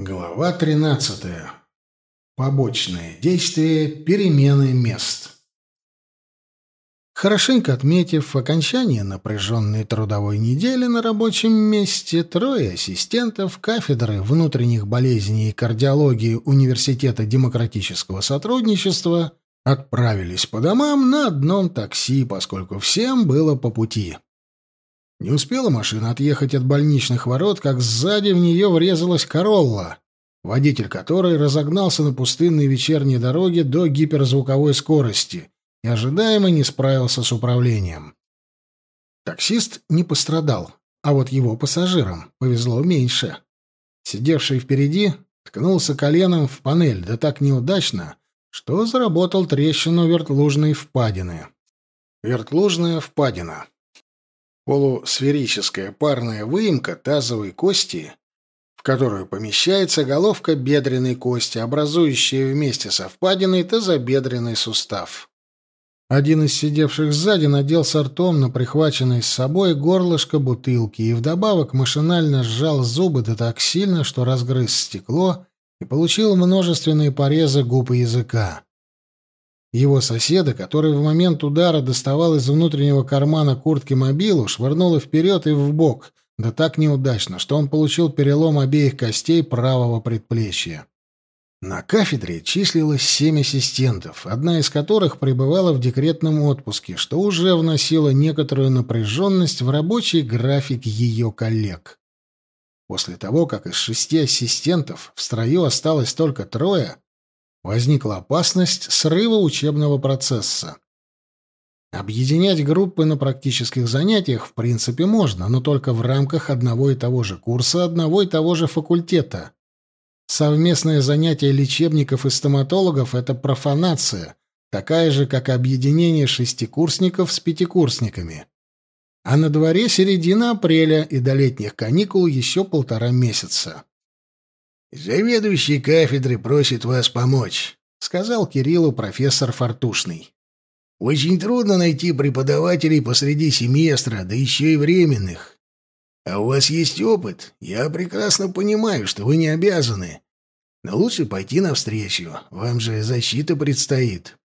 Глава 13. Побочные действия перемены мест. Хорошенько отметив окончание напряженной трудовой недели на рабочем месте, трое ассистентов кафедры внутренних болезней и кардиологии Университета демократического сотрудничества отправились по домам на одном такси, поскольку всем было по пути. Не успела машина отъехать от больничных ворот, как сзади в нее врезалась «Королла», водитель которой разогнался на пустынной вечерней дороге до гиперзвуковой скорости и ожидаемо не справился с управлением. Таксист не пострадал, а вот его пассажирам повезло меньше. Сидевший впереди ткнулся коленом в панель, да так неудачно, что заработал трещину вертлужной впадины. Вертлужная впадина полусферическая парная выемка тазовой кости, в которую помещается головка бедренной кости, образующая вместе со впадиной тазобедренный сустав. Один из сидевших сзади надел с ртом на прихваченное с собой горлышко бутылки и вдобавок машинально сжал зубы да так сильно, что разгрыз стекло и получил множественные порезы губ и языка. Его соседа, который в момент удара доставал из внутреннего кармана куртки мобилу, швырнуло вперед и вбок, да так неудачно, что он получил перелом обеих костей правого предплечья. На кафедре числилось семь ассистентов, одна из которых пребывала в декретном отпуске, что уже вносило некоторую напряженность в рабочий график ее коллег. После того, как из шести ассистентов в строю осталось только трое, возникла опасность срыва учебного процесса. Объединять группы на практических занятиях в принципе можно, но только в рамках одного и того же курса, одного и того же факультета. Совместное занятие лечебников и стоматологов – это профанация, такая же, как объединение шестикурсников с пятикурсниками. А на дворе середина апреля, и до летних каникул еще полтора месяца. «Заведующий кафедры просит вас помочь», — сказал Кириллу профессор Фортушный. «Очень трудно найти преподавателей посреди семестра, да еще и временных. А у вас есть опыт. Я прекрасно понимаю, что вы не обязаны. Но лучше пойти навстречу. Вам же защита предстоит».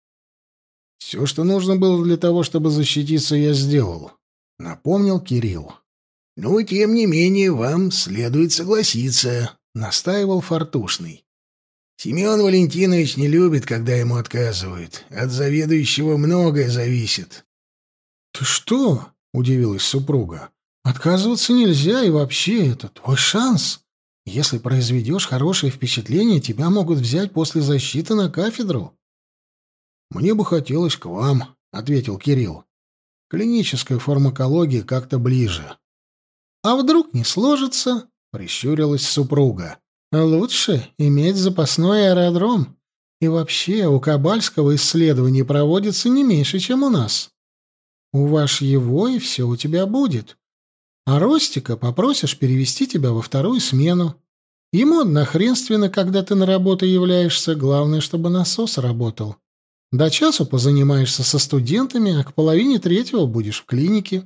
«Все, что нужно было для того, чтобы защититься, я сделал», — напомнил Кирилл. «Ну, тем не менее, вам следует согласиться», — настаивал Фортушный. «Семен Валентинович не любит, когда ему отказывают. От заведующего многое зависит». «Ты что?» — удивилась супруга. «Отказываться нельзя, и вообще это твой шанс. Если произведешь хорошее впечатление, тебя могут взять после защиты на кафедру». «Мне бы хотелось к вам», — ответил Кирилл. «Клиническая фармакология как-то ближе». «А вдруг не сложится?» — прищурилась супруга. «Лучше иметь запасной аэродром. И вообще, у Кабальского исследований проводится не меньше, чем у нас. У ваш его, и все у тебя будет. А Ростика попросишь перевести тебя во вторую смену. Ему однохренственно, когда ты на работу являешься, главное, чтобы насос работал. До часу позанимаешься со студентами, а к половине третьего будешь в клинике.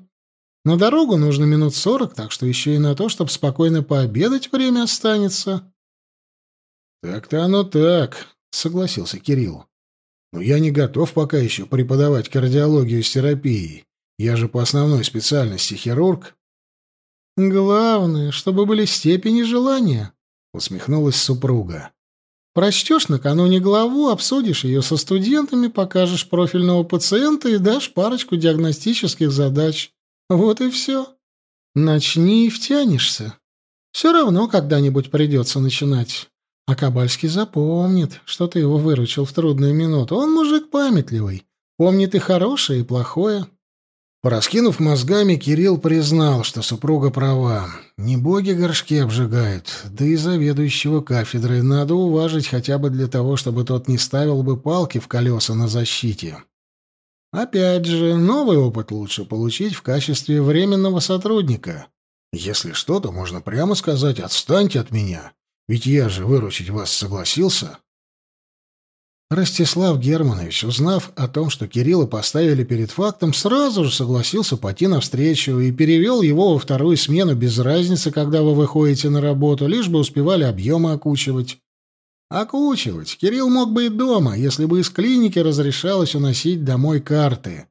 На дорогу нужно минут сорок, так что еще и на то, чтобы спокойно пообедать, время останется. Так-то оно так, согласился Кирилл. Но я не готов пока еще преподавать кардиологию с терапией. Я же по основной специальности хирург. Главное, чтобы были степени желания, усмехнулась супруга. Прочтешь накануне главу, обсудишь ее со студентами, покажешь профильного пациента и дашь парочку диагностических задач. Вот и все. Начни и втянешься. Все равно когда-нибудь придется начинать. А Кабальский запомнит, что ты его выручил в трудную минуту. Он мужик памятливый. Помнит и хорошее, и плохое. Пораскинув мозгами, Кирилл признал, что супруга права. Не боги горшки обжигают, да и заведующего кафедрой надо уважить хотя бы для того, чтобы тот не ставил бы палки в колеса на защите. Опять же, новый опыт лучше получить в качестве временного сотрудника. Если что, то можно прямо сказать «отстаньте от меня», ведь я же выручить вас согласился. Ростислав Германович, узнав о том, что Кирилла поставили перед фактом, сразу же согласился пойти навстречу и перевел его во вторую смену без разницы, когда вы выходите на работу, лишь бы успевали объемы окучивать. Окучивать Кирилл мог бы и дома, если бы из клиники разрешалось уносить домой карты.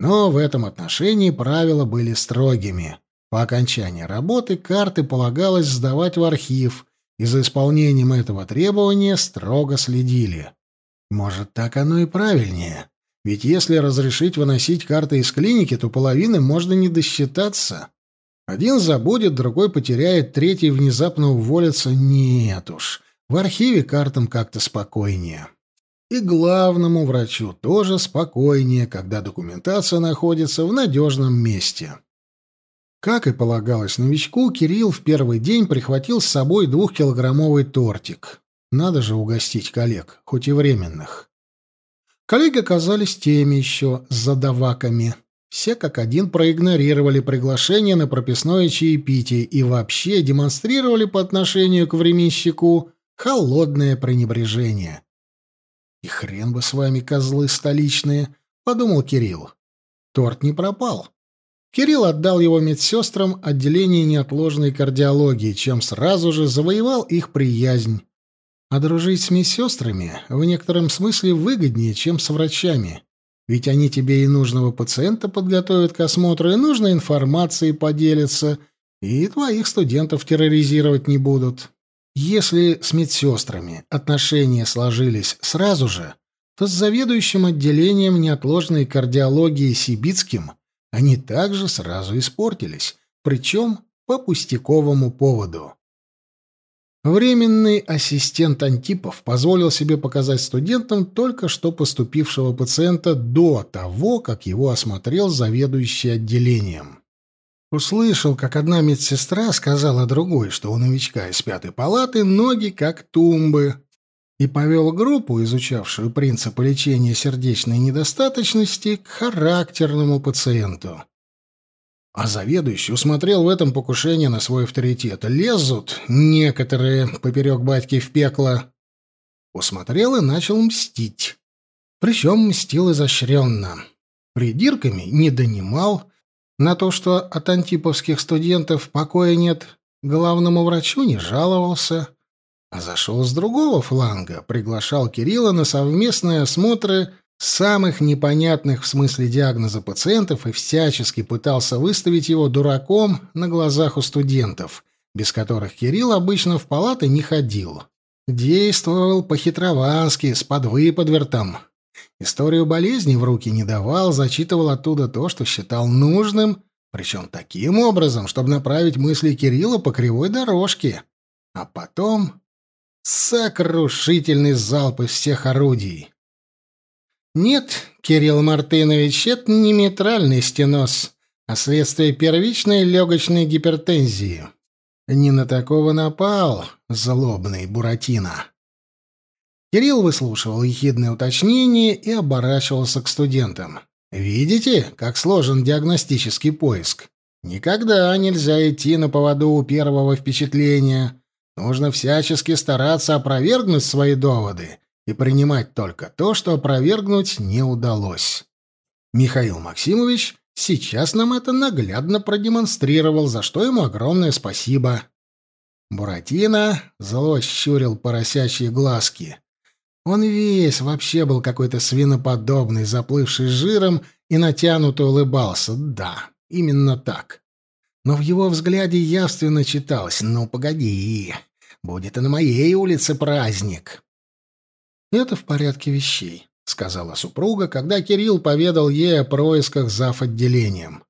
Но в этом отношении правила были строгими. По окончании работы карты полагалось сдавать в архив, и за исполнением этого требования строго следили. Может, так оно и правильнее. Ведь если разрешить выносить карты из клиники, то половины можно не досчитаться. Один забудет, другой потеряет, третий внезапно уволится. Нет уж, в архиве картам как-то спокойнее. И главному врачу тоже спокойнее, когда документация находится в надежном месте. Как и полагалось новичку, Кирилл в первый день прихватил с собой двухкилограммовый тортик. Надо же угостить коллег, хоть и временных. Коллеги оказались теми еще задаваками. Все как один проигнорировали приглашение на прописное чаепитие и вообще демонстрировали по отношению к временщику холодное пренебрежение. «И хрен бы с вами, козлы столичные», — подумал Кирилл. Торт не пропал. Кирилл отдал его медсестрам отделения неотложной кардиологии, чем сразу же завоевал их приязнь. А дружить с медсестрами в некотором смысле выгоднее, чем с врачами. Ведь они тебе и нужного пациента подготовят к осмотру, и нужной информацией поделятся, и твоих студентов терроризировать не будут. Если с медсестрами отношения сложились сразу же, то с заведующим отделением неотложной кардиологии Сибицким они также сразу испортились, причем по пустяковому поводу. Временный ассистент Антипов позволил себе показать студентам только что поступившего пациента до того, как его осмотрел заведующий отделением. Услышал, как одна медсестра сказала другой, что у новичка из пятой палаты ноги как тумбы, и повел группу, изучавшую принципы лечения сердечной недостаточности, к характерному пациенту. А заведующий усмотрел в этом покушение на свой авторитет. Лезут некоторые поперек батьки в пекло. Усмотрел и начал мстить. Причем мстил изощренно. Придирками не донимал. На то, что от антиповских студентов покоя нет, главному врачу не жаловался. А зашел с другого фланга, приглашал Кирилла на совместные осмотры самых непонятных в смысле диагноза пациентов и всячески пытался выставить его дураком на глазах у студентов, без которых Кирилл обычно в палаты не ходил. Действовал по-хитровански, с подвыподвертом. Историю болезни в руки не давал, зачитывал оттуда то, что считал нужным, причем таким образом, чтобы направить мысли Кирилла по кривой дорожке. А потом сокрушительный залп из всех орудий. Нет, Кирилл Мартынович, это не митральный стеноз, а следствие первичной легочной гипертензии. Не на такого напал злобный Буратино. Кирилл выслушивал ехидные уточнения и оборачивался к студентам. «Видите, как сложен диагностический поиск? Никогда нельзя идти на поводу у первого впечатления. Нужно всячески стараться опровергнуть свои доводы и принимать только то, что опровергнуть не удалось. Михаил Максимович сейчас нам это наглядно продемонстрировал, за что ему огромное спасибо. Буратино зло щурил поросячьи глазки. Он весь вообще был какой-то свиноподобный, заплывший жиром и натянуто улыбался. Да, именно так. Но в его взгляде явственно читалось «Ну, погоди, будет и на моей улице праздник». «Это в порядке вещей», — сказала супруга, когда Кирилл поведал ей о происках зав. отделением.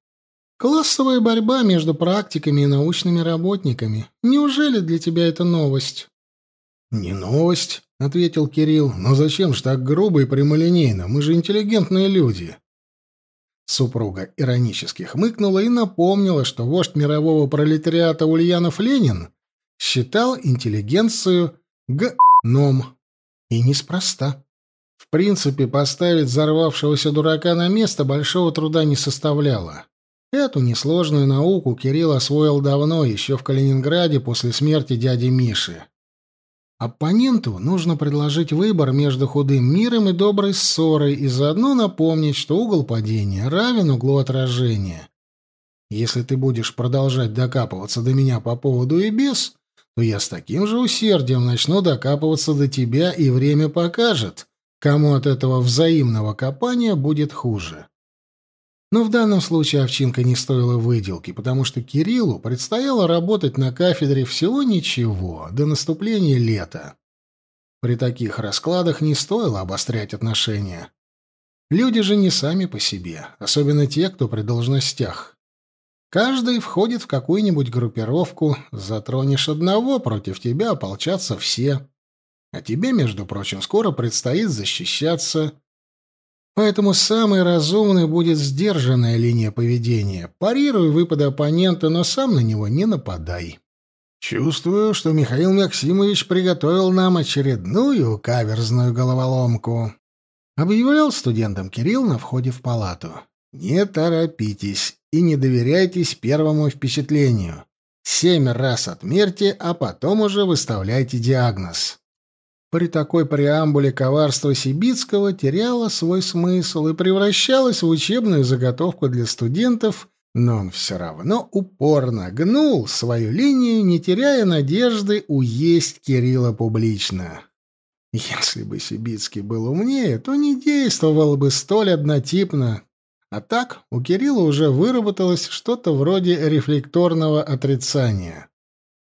«Классовая борьба между практиками и научными работниками. Неужели для тебя это новость?» «Не новость», — ответил Кирилл. «Но зачем же так грубо и прямолинейно? Мы же интеллигентные люди». Супруга иронически хмыкнула и напомнила, что вождь мирового пролетариата Ульянов Ленин считал интеллигенцию г***ном. И неспроста. В принципе, поставить взорвавшегося дурака на место большого труда не составляло. Эту несложную науку Кирилл освоил давно, еще в Калининграде после смерти дяди Миши. Оппоненту нужно предложить выбор между худым миром и доброй ссорой и заодно напомнить, что угол падения равен углу отражения. Если ты будешь продолжать докапываться до меня по поводу и без, то я с таким же усердием начну докапываться до тебя, и время покажет, кому от этого взаимного копания будет хуже. Но в данном случае овчинка не стоила выделки, потому что Кириллу предстояло работать на кафедре всего ничего, до наступления лета. При таких раскладах не стоило обострять отношения. Люди же не сами по себе, особенно те, кто при должностях. Каждый входит в какую-нибудь группировку, затронешь одного, против тебя ополчатся все. А тебе, между прочим, скоро предстоит защищаться, Поэтому самой разумной будет сдержанная линия поведения. Парируй выпады оппонента, но сам на него не нападай. Чувствую, что Михаил Максимович приготовил нам очередную каверзную головоломку. Объявлял студентам Кирилл на входе в палату. Не торопитесь и не доверяйтесь первому впечатлению. Семь раз отмерьте, а потом уже выставляйте диагноз. При такой преамбуле коварство Сибицкого теряло свой смысл и превращалось в учебную заготовку для студентов, но он все равно упорно гнул свою линию, не теряя надежды уесть Кирилла публично. Если бы Сибицкий был умнее, то не действовал бы столь однотипно. А так у Кирилла уже выработалось что-то вроде рефлекторного отрицания.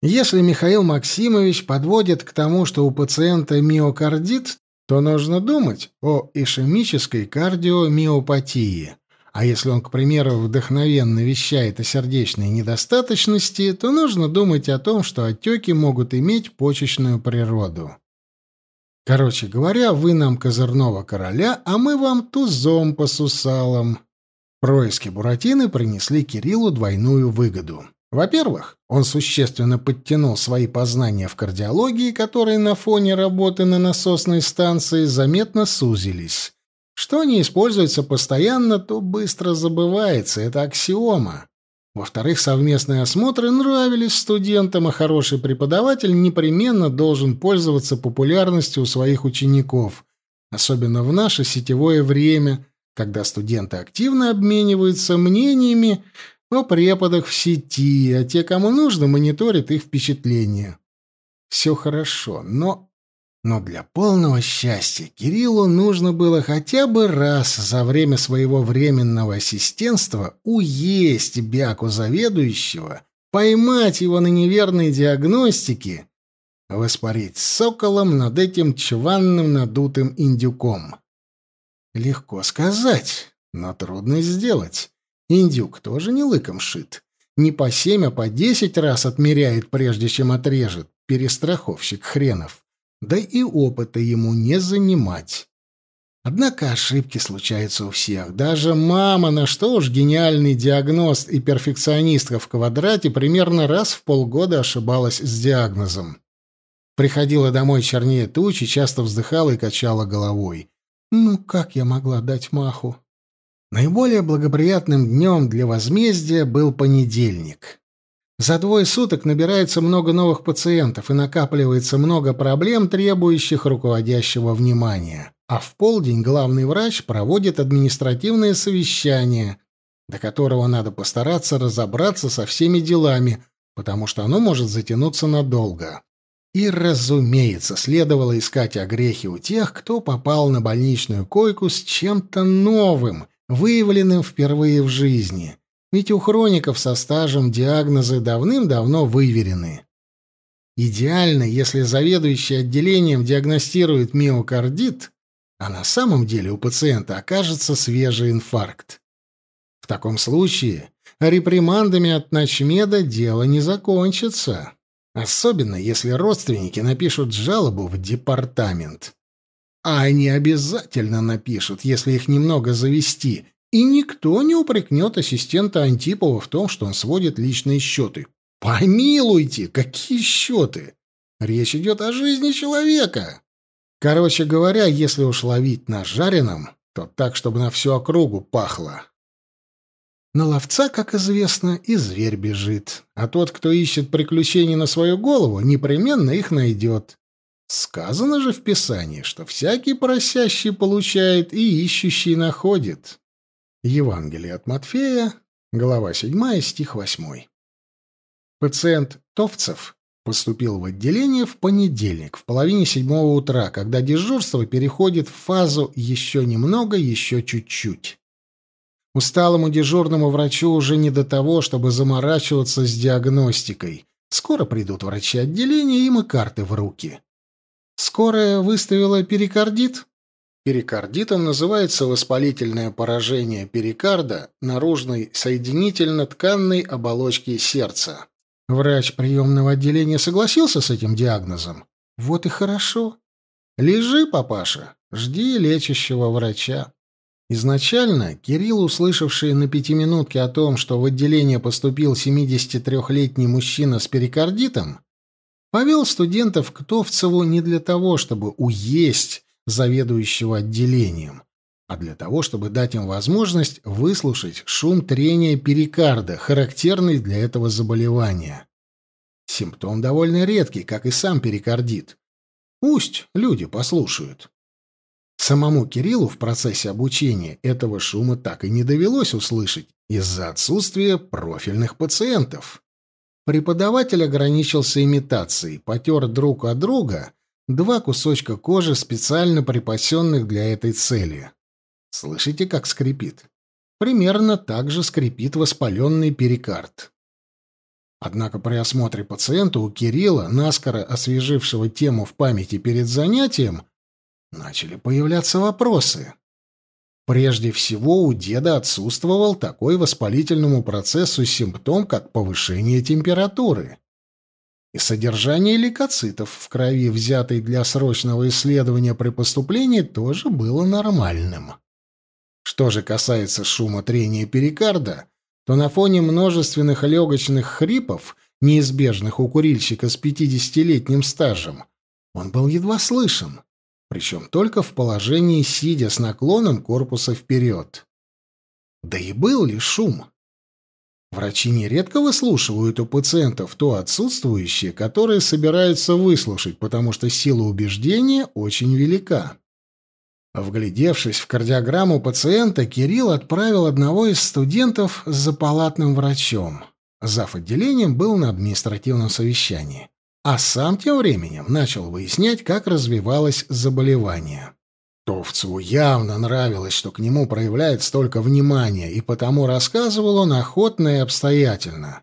Если Михаил Максимович подводит к тому, что у пациента миокардит, то нужно думать о ишемической кардиомиопатии. А если он, к примеру, вдохновенно вещает о сердечной недостаточности, то нужно думать о том, что отеки могут иметь почечную природу. Короче говоря, вы нам козырного короля, а мы вам тузом по сусалам. Происки Буратины принесли Кириллу двойную выгоду. Во-первых, он существенно подтянул свои познания в кардиологии, которые на фоне работы на насосной станции заметно сузились. Что не используется постоянно, то быстро забывается, это аксиома. Во-вторых, совместные осмотры нравились студентам, а хороший преподаватель непременно должен пользоваться популярностью у своих учеников, особенно в наше сетевое время, когда студенты активно обмениваются мнениями о преподах в сети, а те, кому нужно, мониторят их впечатления. Все хорошо, но... Но для полного счастья Кириллу нужно было хотя бы раз за время своего временного ассистентства уесть бяку заведующего, поймать его на неверной диагностике, воспарить соколом над этим чванным надутым индюком. Легко сказать, но трудно сделать. Индюк тоже не лыком шит. Не по семь, а по десять раз отмеряет, прежде чем отрежет. Перестраховщик хренов. Да и опыта ему не занимать. Однако ошибки случаются у всех. Даже мама, на что уж гениальный диагност и перфекционистка в квадрате, примерно раз в полгода ошибалась с диагнозом. Приходила домой чернее тучи, часто вздыхала и качала головой. «Ну, как я могла дать маху? Наиболее благоприятным днем для возмездия был понедельник. За двое суток набирается много новых пациентов и накапливается много проблем, требующих руководящего внимания. А в полдень главный врач проводит административное совещание, до которого надо постараться разобраться со всеми делами, потому что оно может затянуться надолго. И, разумеется, следовало искать огрехи у тех, кто попал на больничную койку с чем-то новым, выявленным впервые в жизни, ведь у хроников со стажем диагнозы давным-давно выверены. Идеально, если заведующий отделением диагностирует миокардит, а на самом деле у пациента окажется свежий инфаркт. В таком случае репримандами от ночмеда дело не закончится, особенно если родственники напишут жалобу в департамент. А они обязательно напишут, если их немного завести, и никто не упрекнет ассистента Антипова в том, что он сводит личные счеты. Помилуйте, какие счеты? Речь идет о жизни человека. Короче говоря, если уж ловить на жареном, то так, чтобы на всю округу пахло. На ловца, как известно, и зверь бежит, а тот, кто ищет приключений на свою голову, непременно их найдет. Сказано же в Писании, что всякий просящий получает и ищущий находит. Евангелие от Матфея, глава 7, стих 8. Пациент Товцев поступил в отделение в понедельник в половине седьмого утра, когда дежурство переходит в фазу «еще немного, еще чуть-чуть». Усталому дежурному врачу уже не до того, чтобы заморачиваться с диагностикой. Скоро придут врачи отделения, им и карты в руки. Скорая выставила перикардит. Перикардитом называется воспалительное поражение перикарда наружной соединительно-тканной оболочки сердца. Врач приемного отделения согласился с этим диагнозом. Вот и хорошо. Лежи, папаша, жди лечащего врача. Изначально Кирилл, услышавший на пятиминутке о том, что в отделение поступил 73-летний мужчина с перикардитом, повел студентов к Товцеву не для того, чтобы уесть заведующего отделением, а для того, чтобы дать им возможность выслушать шум трения перикарда, характерный для этого заболевания. Симптом довольно редкий, как и сам перикардит. Пусть люди послушают. Самому Кириллу в процессе обучения этого шума так и не довелось услышать из-за отсутствия профильных пациентов. Преподаватель ограничился имитацией, потер друг от друга два кусочка кожи, специально припасенных для этой цели. Слышите, как скрипит? Примерно так же скрипит воспаленный перикард. Однако при осмотре пациента у Кирилла, наскоро освежившего тему в памяти перед занятием, начали появляться вопросы. Прежде всего, у деда отсутствовал такой воспалительному процессу симптом, как повышение температуры. И содержание лейкоцитов в крови, взятой для срочного исследования при поступлении, тоже было нормальным. Что же касается шума трения перикарда, то на фоне множественных легочных хрипов, неизбежных у курильщика с 50-летним стажем, он был едва слышен, причем только в положении сидя с наклоном корпуса вперед. Да и был ли шум? Врачи нередко выслушивают у пациентов то отсутствующее, которое собираются выслушать, потому что сила убеждения очень велика. Вглядевшись в кардиограмму пациента, Кирилл отправил одного из студентов за палатным врачом. Зав. отделением был на административном совещании. А сам тем временем начал выяснять, как развивалось заболевание. Товцеву явно нравилось, что к нему проявляет столько внимания, и потому рассказывал он охотно и обстоятельно.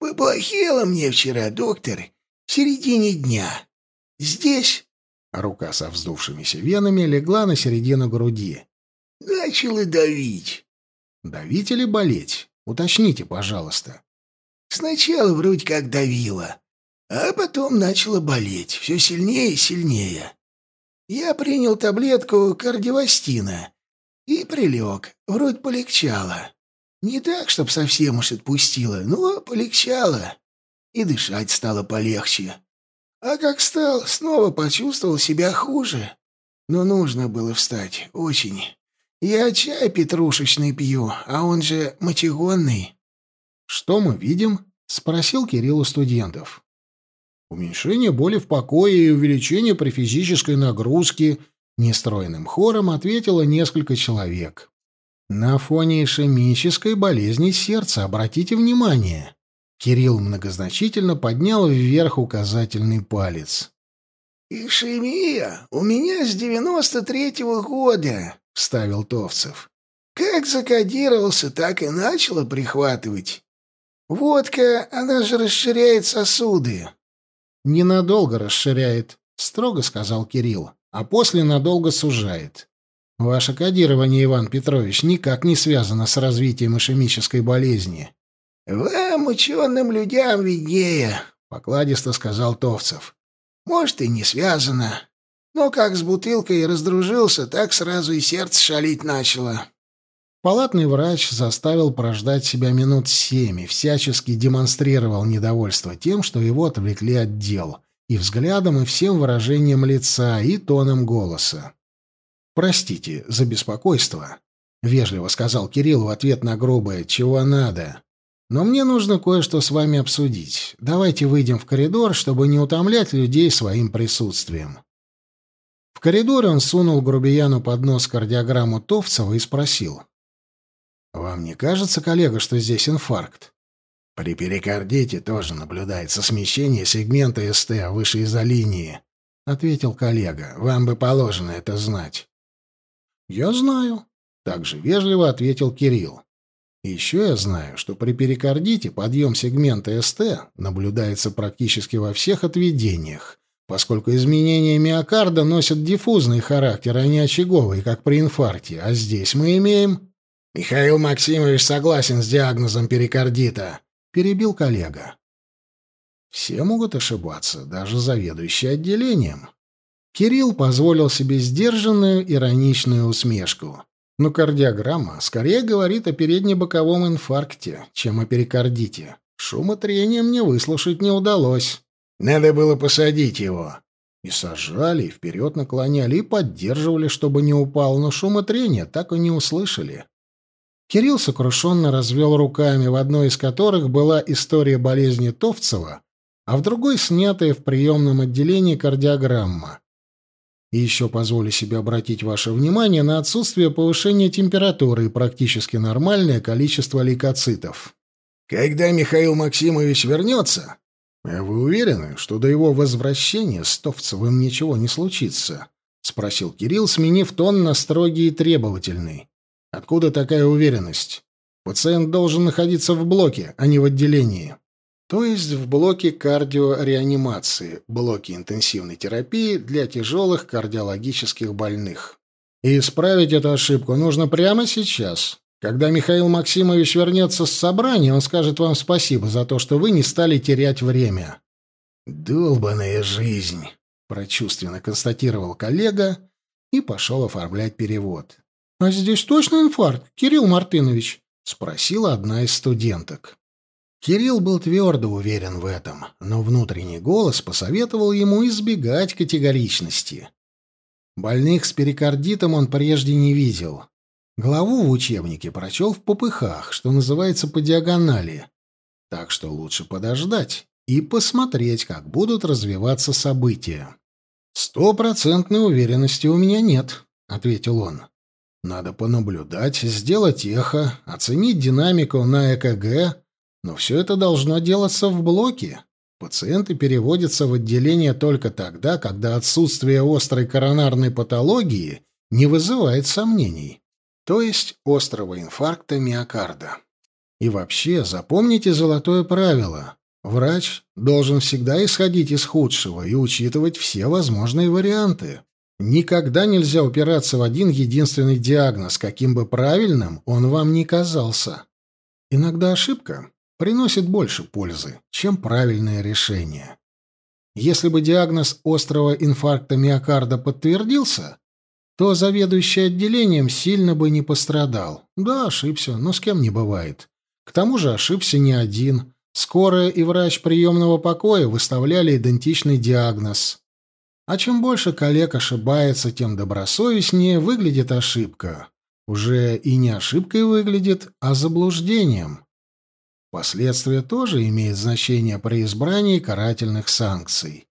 «Поплохело мне вчера, доктор, в середине дня. Здесь Рука со вздувшимися венами легла на середину груди. «Начало давить». «Давить или болеть? Уточните, пожалуйста». «Сначала вроде как давило, а потом начало болеть, все сильнее и сильнее. Я принял таблетку кардиовастина и прилег, вроде полегчало. Не так, чтоб совсем уж отпустило, но полегчало, и дышать стало полегче. А как встал, снова почувствовал себя хуже. Но нужно было встать, очень. Я чай петрушечный пью, а он же мочегонный. «Что мы видим?» — спросил Кирилл у студентов. «Уменьшение боли в покое и увеличение при физической нагрузке», — нестроенным хором ответило несколько человек. «На фоне ишемической болезни сердца обратите внимание. Кирилл многозначительно поднял вверх указательный палец. «Ишемия у меня с девяносто третьего года», — вставил Товцев. «Как закодировался, так и начало прихватывать. Водка, она же расширяет сосуды». «Ненадолго расширяет», — строго сказал Кирилл, «а после надолго сужает. Ваше кодирование, Иван Петрович, никак не связано с развитием ишемической болезни. «Вам, ученым людям, виднее», — покладисто сказал Товцев. «Может, и не связано. Но как с бутылкой раздружился, так сразу и сердце шалить начало». Палатный врач заставил прождать себя минут семь и всячески демонстрировал недовольство тем, что его отвлекли от дел, и взглядом, и всем выражением лица, и тоном голоса. «Простите за беспокойство», — вежливо сказал Кирилл в ответ на грубое «чего надо». Но мне нужно кое-что с вами обсудить. Давайте выйдем в коридор, чтобы не утомлять людей своим присутствием». В коридоре он сунул грубияну под нос кардиограмму Товцева и спросил. «Вам не кажется, коллега, что здесь инфаркт?» «При перикардите тоже наблюдается смещение сегмента СТ выше изолинии», — ответил коллега. «Вам бы положено это знать». «Я знаю», — также вежливо ответил Кирилл. еще я знаю, что при перикардите подъем сегмента СТ наблюдается практически во всех отведениях, поскольку изменения миокарда носят диффузный характер, а не очаговый, как при инфаркте, а здесь мы имеем... «Михаил Максимович согласен с диагнозом перикардита», — перебил коллега. «Все могут ошибаться, даже заведующий отделением». Кирилл позволил себе сдержанную ироничную усмешку. Но кардиограмма скорее говорит о переднебоковом инфаркте, чем о перикардите. Шумотрения мне выслушать не удалось. Надо было посадить его. И сажали, и вперед наклоняли, и поддерживали, чтобы не упал, но шумотрения так и не услышали. Кирилл сокрушенно развел руками, в одной из которых была история болезни Товцева, а в другой снятая в приемном отделении кардиограмма. И еще позволю себе обратить ваше внимание на отсутствие повышения температуры и практически нормальное количество лейкоцитов. «Когда Михаил Максимович вернется?» «А вы уверены, что до его возвращения с Товцевым ничего не случится?» — спросил Кирилл, сменив тон на строгий и требовательный. Откуда такая уверенность? Пациент должен находиться в блоке, а не в отделении. То есть в блоке кардиореанимации, блоке интенсивной терапии для тяжелых кардиологических больных. И исправить эту ошибку нужно прямо сейчас. Когда Михаил Максимович вернется с собрания, он скажет вам спасибо за то, что вы не стали терять время. «Долбаная жизнь», — прочувственно констатировал коллега и пошел оформлять перевод. «А здесь точно инфаркт, Кирилл Мартынович?» — спросила одна из студенток. Кирилл был твердо уверен в этом, но внутренний голос посоветовал ему избегать категоричности. Больных с перикардитом он прежде не видел. Главу в учебнике прочел в попыхах, что называется по диагонали. Так что лучше подождать и посмотреть, как будут развиваться события. «Стопроцентной уверенности у меня нет», — ответил он. Надо понаблюдать, сделать эхо, оценить динамику на ЭКГ, но все это должно делаться в блоке. Пациенты переводятся в отделение только тогда, когда отсутствие острой коронарной патологии не вызывает сомнений, то есть острого инфаркта миокарда. И вообще, запомните золотое правило. Врач должен всегда исходить из худшего и учитывать все возможные варианты. Никогда нельзя упираться в один единственный диагноз, каким бы правильным он вам ни казался. Иногда ошибка приносит больше пользы, чем правильное решение. Если бы диагноз острого инфаркта миокарда подтвердился, то заведующий отделением сильно бы не пострадал. Да, ошибся, но с кем не бывает. К тому же ошибся не один. Скорая и врач приемного покоя выставляли идентичный диагноз. А чем больше коллег ошибается, тем добросовестнее выглядит ошибка. Уже и не ошибкой выглядит, а заблуждением. Последствия тоже имеют значение при избрании карательных санкций.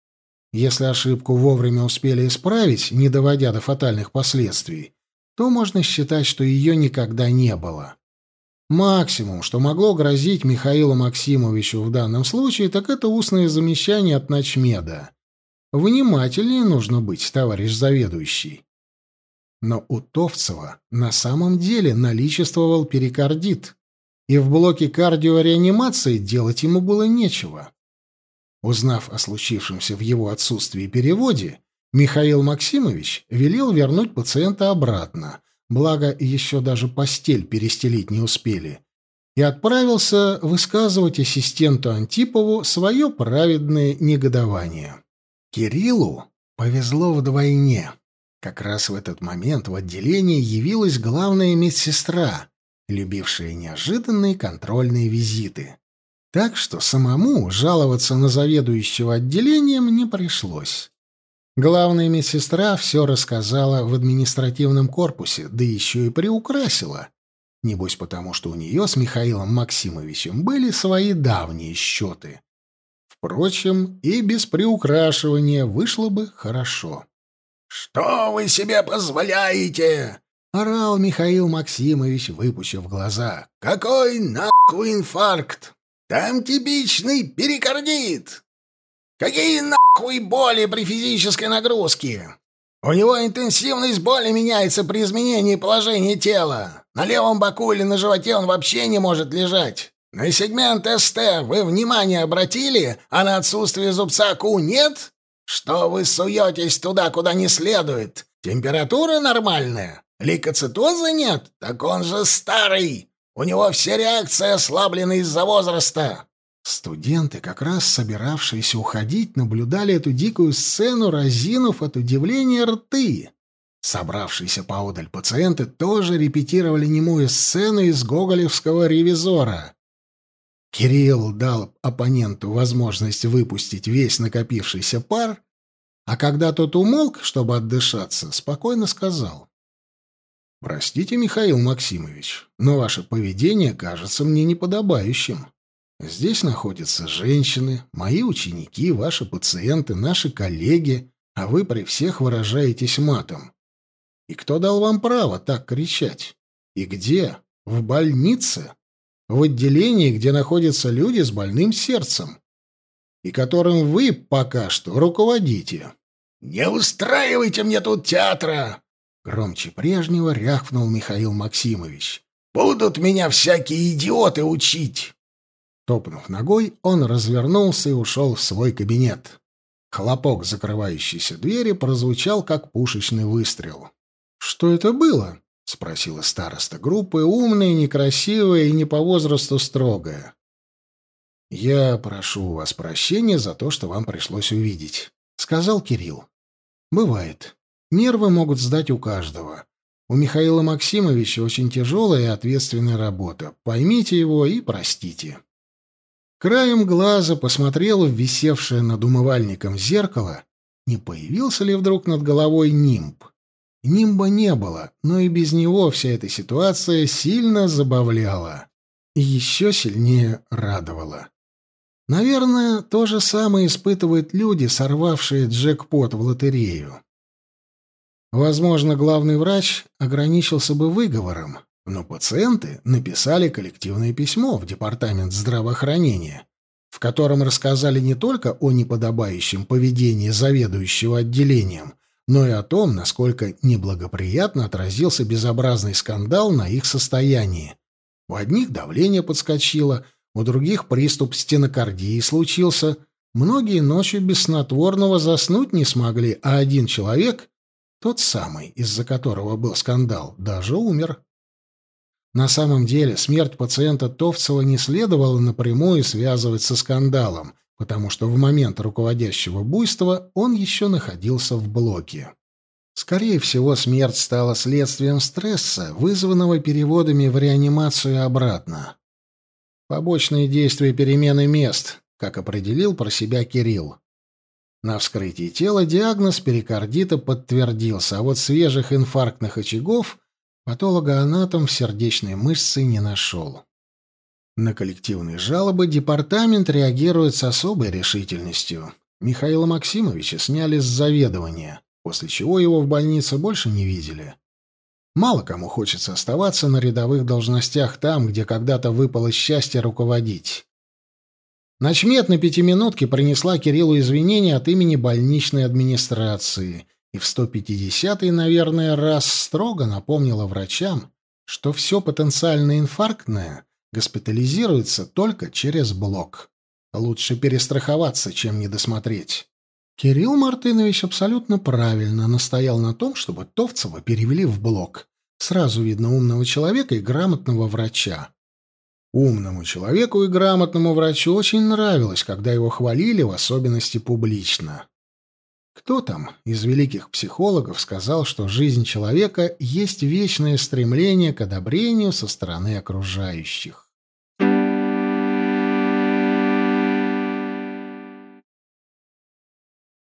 Если ошибку вовремя успели исправить, не доводя до фатальных последствий, то можно считать, что ее никогда не было. Максимум, что могло грозить Михаилу Максимовичу в данном случае, так это устное замечание от Ночмеда. Внимательнее нужно быть, товарищ заведующий. Но у Товцева на самом деле наличествовал перикардит, и в блоке кардиореанимации делать ему было нечего. Узнав о случившемся в его отсутствии переводе, Михаил Максимович велел вернуть пациента обратно, благо еще даже постель перестелить не успели, и отправился высказывать ассистенту Антипову свое праведное негодование. Кириллу повезло вдвойне. Как раз в этот момент в отделении явилась главная медсестра, любившая неожиданные контрольные визиты. Так что самому жаловаться на заведующего отделением не пришлось. Главная медсестра все рассказала в административном корпусе, да еще и приукрасила. Небось, потому что у нее с Михаилом Максимовичем были свои давние счеты. Впрочем, и без приукрашивания вышло бы хорошо. «Что вы себе позволяете?» — орал Михаил Максимович, выпучив глаза. «Какой нахуй инфаркт? Там типичный перикардит! Какие нахуй боли при физической нагрузке? У него интенсивность боли меняется при изменении положения тела. На левом боку или на животе он вообще не может лежать. На сегмент СТ вы внимание обратили, а на отсутствие зубца КУ нет? Что вы суетесь туда, куда не следует? Температура нормальная? Лейкоцитоза нет? Так он же старый. У него все реакции ослаблены из-за возраста. Студенты, как раз собиравшиеся уходить, наблюдали эту дикую сцену, разинув от удивления рты. Собравшиеся поодаль пациенты тоже репетировали немую сцену из гоголевского ревизора. Кирилл дал оппоненту возможность выпустить весь накопившийся пар, а когда тот умолк, чтобы отдышаться, спокойно сказал. «Простите, Михаил Максимович, но ваше поведение кажется мне неподобающим. Здесь находятся женщины, мои ученики, ваши пациенты, наши коллеги, а вы при всех выражаетесь матом. И кто дал вам право так кричать? И где? В больнице? В отделении, где находятся люди с больным сердцем? И которым вы пока что руководите? «Не устраивайте мне тут театра!» Громче прежнего рявкнул Михаил Максимович. «Будут меня всякие идиоты учить!» Топнув ногой, он развернулся и ушел в свой кабинет. Хлопок закрывающейся двери прозвучал, как пушечный выстрел. «Что это было?» — спросила староста группы, умная, некрасивая и не по возрасту строгая. «Я прошу у вас прощения за то, что вам пришлось увидеть», — сказал Кирилл. «Бывает. Нервы могут сдать у каждого. У Михаила Максимовича очень тяжелая и ответственная работа. Поймите его и простите». Краем глаза посмотрел в висевшее над умывальником зеркало, не появился ли вдруг над головой нимб. Нимба не было, но и без него вся эта ситуация сильно забавляла и еще сильнее радовала. Наверное, то же самое испытывают люди, сорвавшие джекпот в лотерею. Возможно, главный врач ограничился бы выговором, но пациенты написали коллективное письмо в Департамент здравоохранения, в котором рассказали не только о неподобающем поведении заведующего отделением, но и о том, насколько неблагоприятно отразился безобразный скандал на их состоянии. У одних давление подскочило, у других приступ стенокардии случился, многие ночью без снотворного заснуть не смогли, а один человек, тот самый, из-за которого был скандал, даже умер. На самом деле смерть пациента Товцева не следовало напрямую связывать со скандалом, потому что в момент руководящего буйства он еще находился в блоке. Скорее всего, смерть стала следствием стресса, вызванного переводами в реанимацию и обратно. Побочные действия перемены мест, как определил про себя Кирилл. На вскрытии тела диагноз перикардита подтвердился, а вот свежих инфарктных очагов Патологоанатом в сердечной мышце не нашел. На коллективные жалобы департамент реагирует с особой решительностью. Михаила Максимовича сняли с заведования, после чего его в больнице больше не видели. Мало кому хочется оставаться на рядовых должностях там, где когда-то выпало счастье руководить. Начмет на пятиминутке принесла Кириллу извинения от имени больничной администрации — и в 150-й, наверное, раз строго напомнила врачам, что все потенциально инфарктное госпитализируется только через блок. Лучше перестраховаться, чем не досмотреть. Кирилл Мартынович абсолютно правильно настоял на том, чтобы Товцева перевели в блок. Сразу видно умного человека и грамотного врача. Умному человеку и грамотному врачу очень нравилось, когда его хвалили, в особенности публично. Кто там из великих психологов сказал, что жизнь человека есть вечное стремление к одобрению со стороны окружающих?